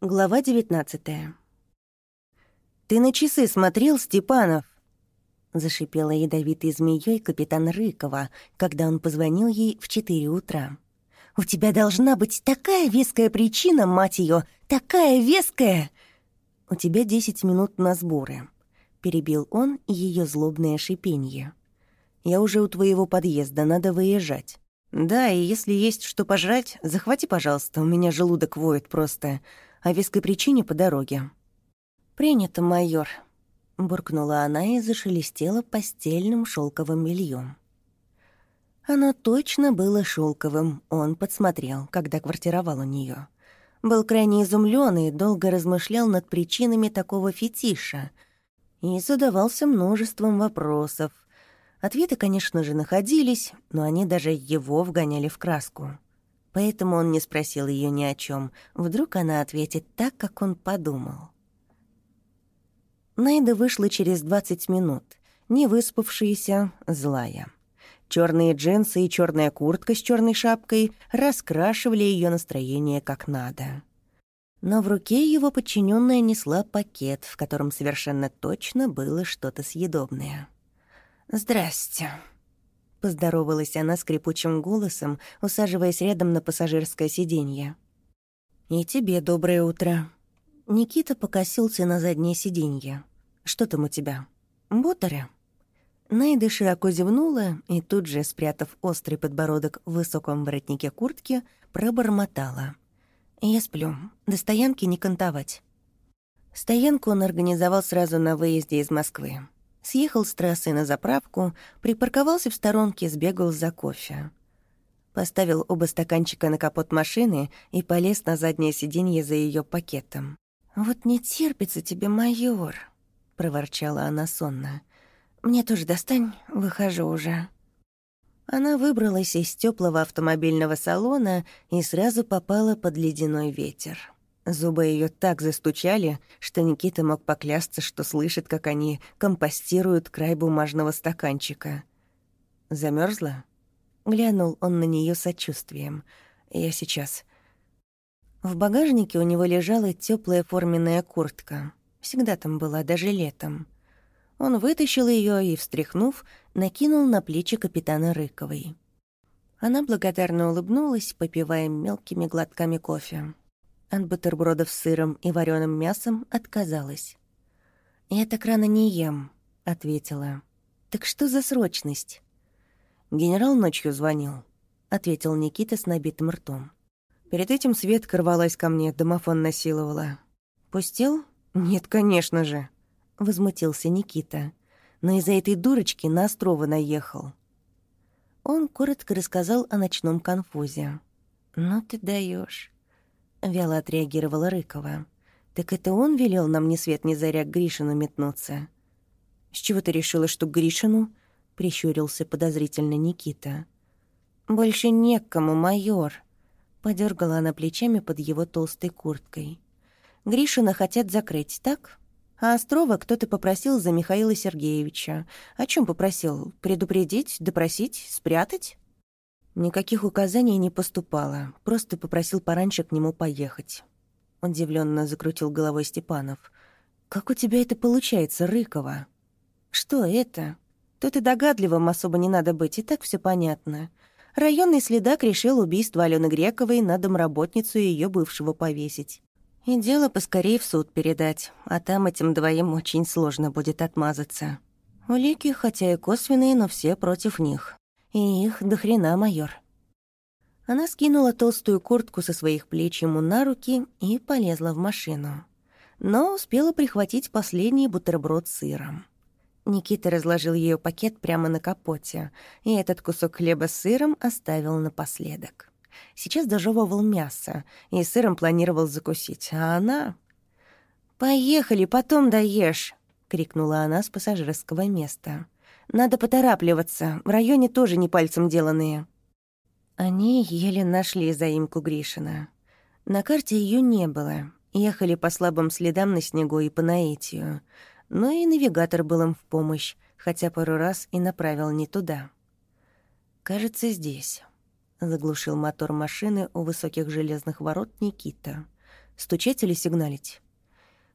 Глава 19 «Ты на часы смотрел, Степанов?» Зашипела ядовитой змеей капитан Рыкова, когда он позвонил ей в четыре утра. «У тебя должна быть такая веская причина, мать ее, такая веская!» «У тебя десять минут на сборы», — перебил он ее злобное шипенье. «Я уже у твоего подъезда, надо выезжать». «Да, и если есть что пожрать, захвати, пожалуйста, у меня желудок воет просто о веской причине по дороге. «Принято, майор», — буркнула она и зашелестела постельным шелковым бельем. Оно точно было шелковым, он подсмотрел, когда квартировал у нее. Был крайне изумлен и долго размышлял над причинами такого фетиша и задавался множеством вопросов. Ответы, конечно же, находились, но они даже его вгоняли в краску поэтому он не спросил ее ни о чем. Вдруг она ответит так, как он подумал. Найда вышла через 20 минут, не выспавшаяся, злая. Черные джинсы и черная куртка с черной шапкой раскрашивали ее настроение как надо. Но в руке его подчиненная несла пакет, в котором совершенно точно было что-то съедобное. «Здрасте», Поздоровалась она скрипучим голосом, усаживаясь рядом на пассажирское сиденье. «И тебе доброе утро». Никита покосился на заднее сиденье. «Что там у тебя?» «Бутаря». Найда широко зевнула и тут же, спрятав острый подбородок в высоком воротнике куртки, пробормотала. «Я сплю. До стоянки не кантовать». Стоянку он организовал сразу на выезде из Москвы съехал с трассы на заправку, припарковался в сторонке, сбегал за кофе. Поставил оба стаканчика на капот машины и полез на заднее сиденье за ее пакетом. «Вот не терпится тебе, майор», — проворчала она сонно. «Мне тоже достань, выхожу уже». Она выбралась из теплого автомобильного салона и сразу попала под ледяной ветер. Зубы ее так застучали, что Никита мог поклясться, что слышит, как они компостируют край бумажного стаканчика. Замерзла? Глянул он на нее сочувствием. «Я сейчас». В багажнике у него лежала теплая форменная куртка. Всегда там была, даже летом. Он вытащил ее и, встряхнув, накинул на плечи капитана Рыковой. Она благодарно улыбнулась, попивая мелкими глотками кофе. От бутербродов с сыром и вареным мясом отказалась. «Я так рано не ем», — ответила. «Так что за срочность?» «Генерал ночью звонил», — ответил Никита с набитым ртом. Перед этим Светка рвалась ко мне, домофон насиловала. «Пустил? Нет, конечно же», — возмутился Никита. «Но из-за этой дурочки на Острова наехал». Он коротко рассказал о ночном конфузе. «Ну ты даешь. — вяло отреагировала Рыкова. «Так это он велел нам ни свет ни заря к Гришину метнуться?» «С чего ты решила, что к Гришину?» — прищурился подозрительно Никита. «Больше некому, майор», — подергала она плечами под его толстой курткой. «Гришина хотят закрыть, так?» А Острова кто-то попросил за Михаила Сергеевича. О чем попросил? Предупредить, допросить, спрятать? Никаких указаний не поступало, просто попросил пораньше к нему поехать. Удивленно закрутил головой Степанов. «Как у тебя это получается, Рыкова?» «Что это?» Тут и догадливым особо не надо быть, и так все понятно. Районный следак решил убийство Алены Грековой на домработницу и ее бывшего повесить. И дело поскорее в суд передать, а там этим двоим очень сложно будет отмазаться. Улики, хотя и косвенные, но все против них. И их до хрена, майор. Она скинула толстую куртку со своих плеч ему на руки и полезла в машину. Но успела прихватить последний бутерброд с сыром. Никита разложил ее пакет прямо на капоте, и этот кусок хлеба с сыром оставил напоследок. Сейчас дожевывал мясо, и сыром планировал закусить, а она... «Поехали, потом доешь!» — крикнула она с пассажирского места. Надо поторапливаться, в районе тоже не пальцем деланные». Они еле нашли заимку Гришина. На карте ее не было. Ехали по слабым следам на снегу и по наитию. Но и навигатор был им в помощь, хотя пару раз и направил не туда. «Кажется, здесь», — заглушил мотор машины у высоких железных ворот Никита. Стучать или сигналить?»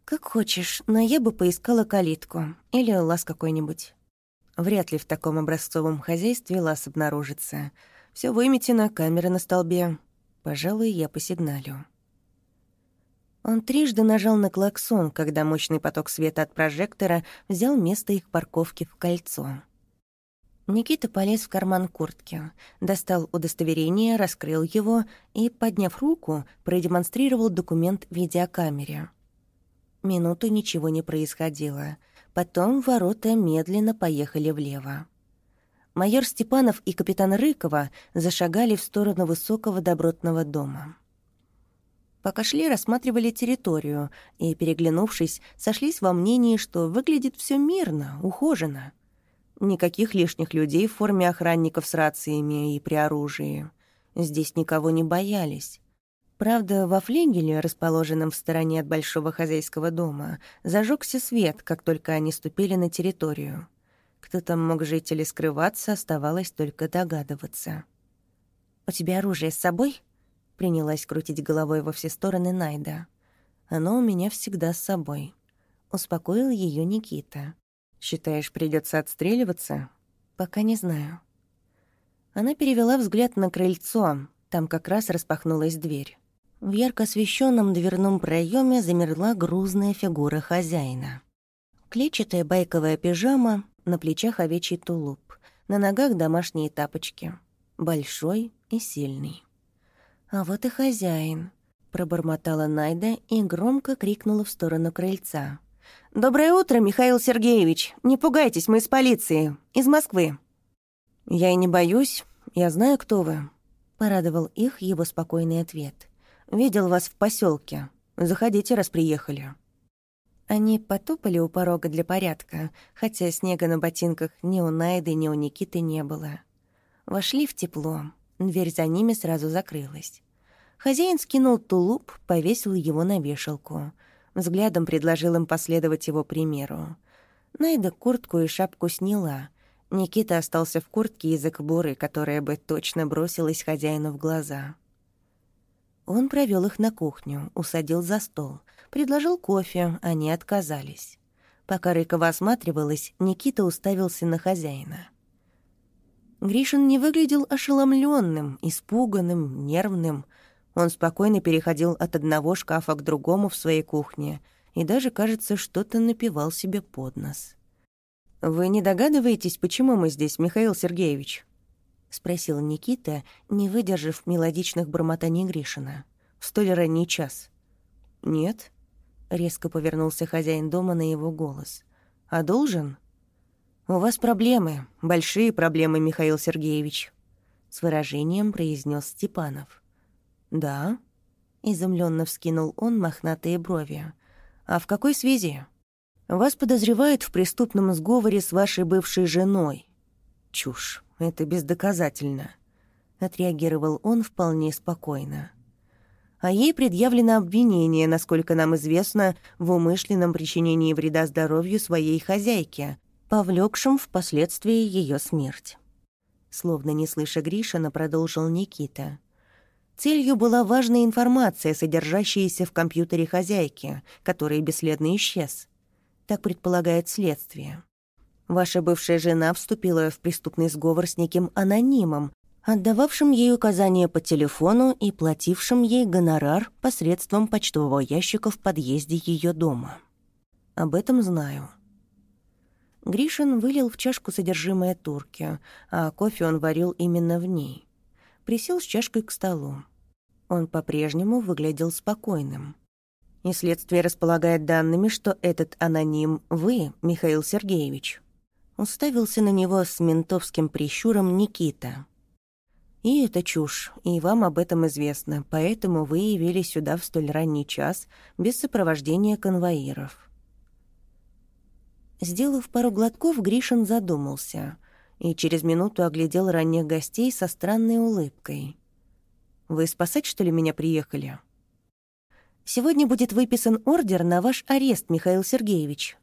«Как хочешь, но я бы поискала калитку или лаз какой-нибудь». Вряд ли в таком образцовом хозяйстве лаз обнаружится. Все выметено, камеры на столбе. Пожалуй, я посигналю. Он трижды нажал на клаксон, когда мощный поток света от прожектора взял место их парковки в кольцо. Никита полез в карман куртки, достал удостоверение, раскрыл его и, подняв руку, продемонстрировал документ видеокамере. Минуту ничего не происходило — Потом ворота медленно поехали влево. Майор Степанов и капитан Рыкова зашагали в сторону высокого добротного дома. Пока шли, рассматривали территорию и, переглянувшись, сошлись во мнении, что выглядит все мирно, ухоженно. Никаких лишних людей в форме охранников с рациями и при оружии. Здесь никого не боялись. Правда, во флигеле, расположенном в стороне от большого хозяйского дома, зажегся свет, как только они ступили на территорию. Кто там мог жить или скрываться, оставалось только догадываться. «У тебя оружие с собой?» — принялась крутить головой во все стороны Найда. «Оно у меня всегда с собой», — успокоил ее Никита. «Считаешь, придется отстреливаться?» «Пока не знаю». Она перевела взгляд на крыльцо, там как раз распахнулась дверь. В ярко освещенном дверном проеме замерла грузная фигура хозяина. Клетчатая байковая пижама, на плечах овечий тулуп, на ногах домашние тапочки. Большой и сильный. «А вот и хозяин», — пробормотала Найда и громко крикнула в сторону крыльца. «Доброе утро, Михаил Сергеевич! Не пугайтесь, мы из полиции, из Москвы!» «Я и не боюсь, я знаю, кто вы», — порадовал их его спокойный ответ. Видел вас в поселке. Заходите, раз приехали». Они потопали у порога для порядка, хотя снега на ботинках ни у Найды, ни у Никиты не было. Вошли в тепло. Дверь за ними сразу закрылась. Хозяин скинул тулуп, повесил его на вешалку. Взглядом предложил им последовать его примеру. Найда куртку и шапку сняла. Никита остался в куртке из-за кобуры, которая бы точно бросилась хозяину в глаза. Он провел их на кухню, усадил за стол, предложил кофе, они отказались. Пока Рыкова осматривалась, Никита уставился на хозяина. Гришин не выглядел ошеломленным, испуганным, нервным. Он спокойно переходил от одного шкафа к другому в своей кухне и даже, кажется, что-то напивал себе под нос. «Вы не догадываетесь, почему мы здесь, Михаил Сергеевич?» — спросил Никита, не выдержав мелодичных бормотаний Гришина. «В столь ранний час». «Нет», — резко повернулся хозяин дома на его голос. «А должен?» «У вас проблемы, большие проблемы, Михаил Сергеевич», — с выражением произнес Степанов. «Да?» — изумленно вскинул он мохнатые брови. «А в какой связи?» «Вас подозревают в преступном сговоре с вашей бывшей женой». «Чушь. Это бездоказательно», — отреагировал он вполне спокойно. А ей предъявлено обвинение, насколько нам известно, в умышленном причинении вреда здоровью своей хозяйки, повлекшем впоследствии ее смерть. Словно не слыша Гришина, продолжил Никита. Целью была важная информация, содержащаяся в компьютере хозяйки, который бесследно исчез. Так предполагает следствие. Ваша бывшая жена вступила в преступный сговор с неким анонимом, отдававшим ей указания по телефону и платившим ей гонорар посредством почтового ящика в подъезде ее дома. Об этом знаю. Гришин вылил в чашку содержимое турки, а кофе он варил именно в ней. Присел с чашкой к столу. Он по-прежнему выглядел спокойным. И следствие располагает данными, что этот аноним — вы, Михаил Сергеевич. Уставился на него с ментовским прищуром Никита. «И это чушь, и вам об этом известно, поэтому вы явились сюда в столь ранний час без сопровождения конвоиров». Сделав пару глотков, Гришин задумался и через минуту оглядел ранних гостей со странной улыбкой. «Вы спасать, что ли, меня приехали?» «Сегодня будет выписан ордер на ваш арест, Михаил Сергеевич»,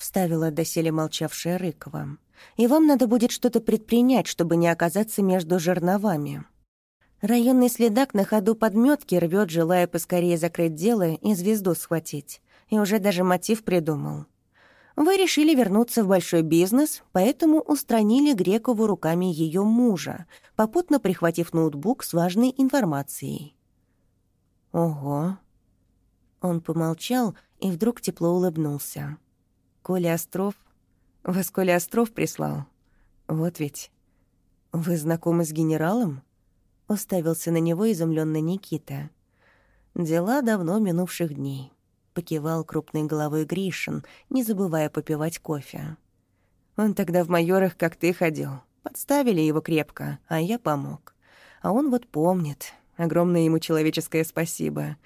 вставила доселе молчавшая Рыкова. «И вам надо будет что-то предпринять, чтобы не оказаться между жерновами». Районный следак на ходу подметки рвет, желая поскорее закрыть дело и звезду схватить. И уже даже мотив придумал. Вы решили вернуться в большой бизнес, поэтому устранили Грекову руками ее мужа, попутно прихватив ноутбук с важной информацией. «Ого!» Он помолчал и вдруг тепло улыбнулся. «Коля Остров? Вас Коля Остров прислал? Вот ведь. Вы знакомы с генералом?» Уставился на него изумленно Никита. «Дела давно минувших дней», — покивал крупной головой Гришин, не забывая попивать кофе. «Он тогда в майорах, как ты, ходил. Подставили его крепко, а я помог. А он вот помнит. Огромное ему человеческое спасибо.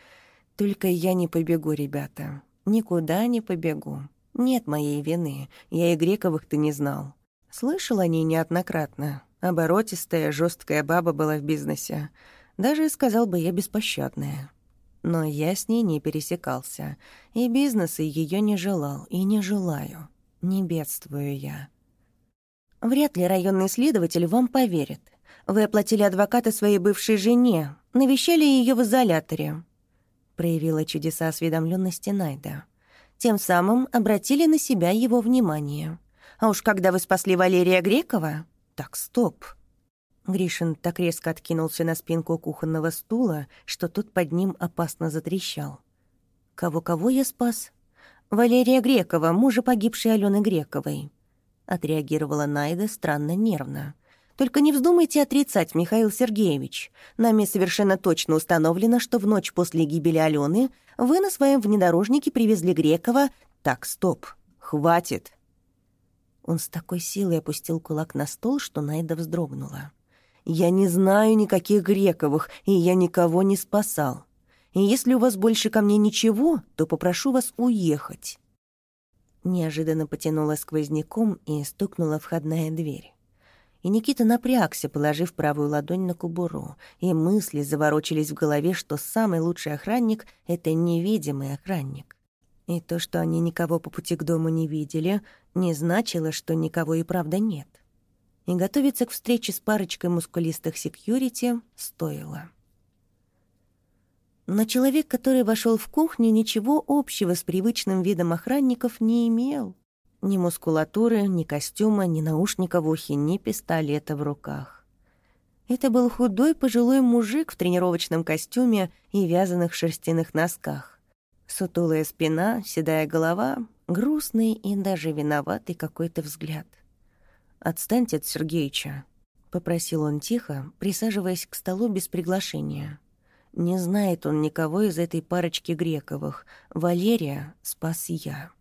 Только я не побегу, ребята. Никуда не побегу. Нет моей вины. Я и Грековых-то не знал. Слышал о ней неоднократно. Оборотистая, жесткая баба была в бизнесе. Даже, сказал бы я, беспощадная. Но я с ней не пересекался. И бизнеса ее не желал, и не желаю. Не бедствую я. Вряд ли районный следователь вам поверит. Вы оплатили адвоката своей бывшей жене, навещали ее в изоляторе проявила чудеса осведомленности Найда. Тем самым обратили на себя его внимание. А уж когда вы спасли Валерия Грекова... Так, стоп. Гришин так резко откинулся на спинку кухонного стула, что тот под ним опасно затрещал. «Кого-кого я спас?» «Валерия Грекова, мужа погибшей Алены Грековой», — отреагировала Найда странно нервно. Только не вздумайте отрицать, Михаил Сергеевич. Нами совершенно точно установлено, что в ночь после гибели Алены вы на своем внедорожнике привезли Грекова. Так, стоп, хватит. Он с такой силой опустил кулак на стол, что Найда вздрогнула. «Я не знаю никаких Грековых, и я никого не спасал. И если у вас больше ко мне ничего, то попрошу вас уехать». Неожиданно потянула сквозняком и стукнула входная дверь. И Никита напрягся, положив правую ладонь на кубуру, и мысли заворочились в голове, что самый лучший охранник — это невидимый охранник. И то, что они никого по пути к дому не видели, не значило, что никого и правда нет. И готовиться к встрече с парочкой мускулистых секьюрити стоило. Но человек, который вошел в кухню, ничего общего с привычным видом охранников не имел. Ни мускулатуры, ни костюма, ни наушника в ухе, ни пистолета в руках. Это был худой пожилой мужик в тренировочном костюме и вязаных шерстяных носках. Сутулая спина, седая голова, грустный и даже виноватый какой-то взгляд. «Отстаньте от Сергеича», — попросил он тихо, присаживаясь к столу без приглашения. «Не знает он никого из этой парочки Грековых. Валерия спас я».